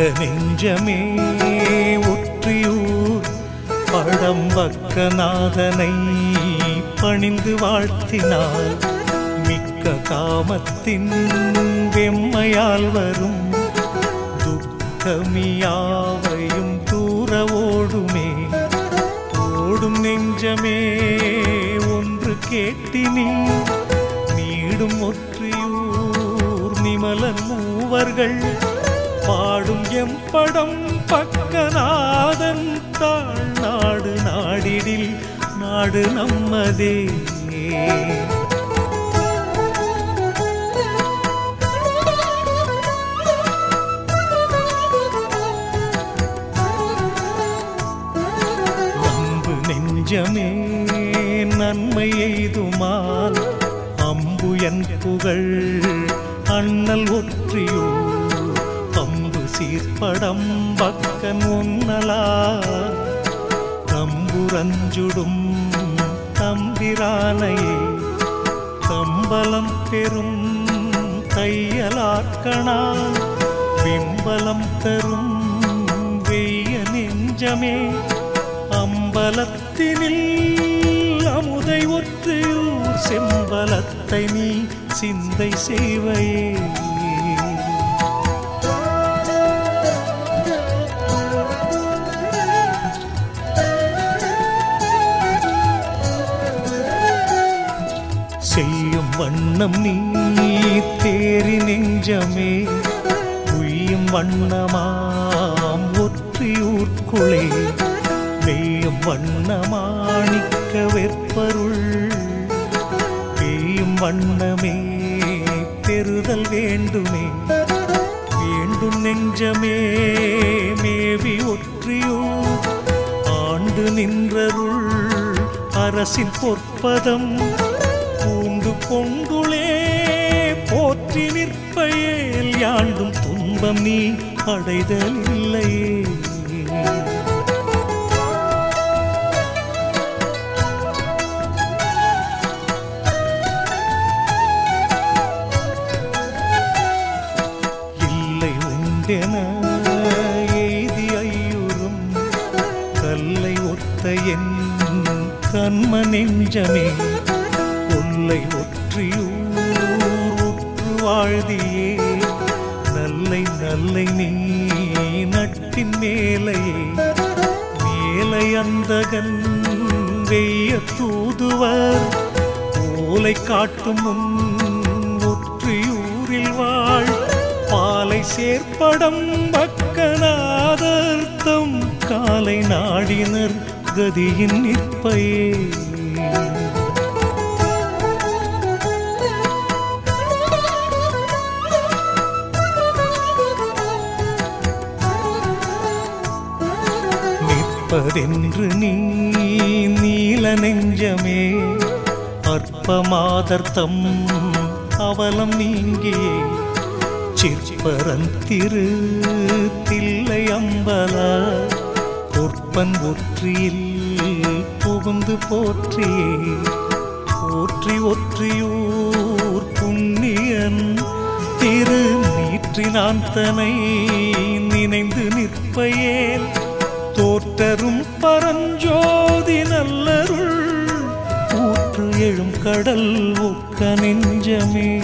நெஞ்சமே ஒற்றியூர் படம் பக்க நாதனை பணிந்து வாழ்த்தினார். மிக்க காமத்தின் வெம்மையால் வரும் துக்கமியாவையும் தூர ஓடுமே. ஓடும் நெஞ்சமே ஒன்று கேட்டினே. நீடும் ஒற்றியூர் நிமலன் மூவர்கள் பாடும் எம்படம் பக்கநாதன் தாழ் நாடு நாடிடில் நாடு நம்மதே. அம்பு நெஞ்சமே நன்மை எய்துமால் அம்பு என் புகழ் அண்ணல் ஒற்றியோ சீர்படம் பக்கன் உன்னலா தம்புரஞ்சுடும் தம்பிரானையே தம்பலம் பெறும் தையலாக்கணா பிம்பலம் தரும் வெய்ய நெஞ்சமே அம்பலத்தினில் அமுதை ஒற்று செம்பலத்தை நீ சிந்தை செய்வையே. வண்ணம் நீ தேறி நெஞ்சமே உயும் வண்ணமாம் ஒற்றியூர்க்குளே வெய்யும் வண்ணமாணிக்க வெற்பருள். பெய்யும் வண்ணமே பெறுதல் வேண்டுமே வேண்டும் நெஞ்சமே மேவி ஒற்றியூர் ஆண்டு நின்றருள் அரசின் பொற்பதம் கொங்குளே போற்றி நிற்பயேல் யாண்டும் துன்பம் நீ அடைதல் இல்லையே இல்லை உண்டென எய்தி ஐயுறும் கல்லை ஒத்த என் கண்ம நெஞ்சமே. மேலையந்தகன் வெய்ய தூதுவர் ஓலை காட்டும் முன் ஒற்றியூரில் வாழ். பாலை சேர்ப்படம் பக்கநாதர்த்தம் காலை நாடினர் கதியின் நிற்பையே. நிற்பதென்று நீ நீல நெஞ்சமே. அற்பமாதர்த்தம் அவலம் நீங்கியே. சிற்பரந்திரு தில்லை அம்பல. பொற்பன் ஒற்றியில் புகுந்து போற்றியே. போற்றி ஒற்றியூர் புண்ணியன் திரு நீற்றினான் தனை. நினைந்து நிற்பையேன் தோற்றரும் பரஞ்சோதி நல்லருள். கூற்று எழும் கடல் ஒக்க நெஞ்சமே.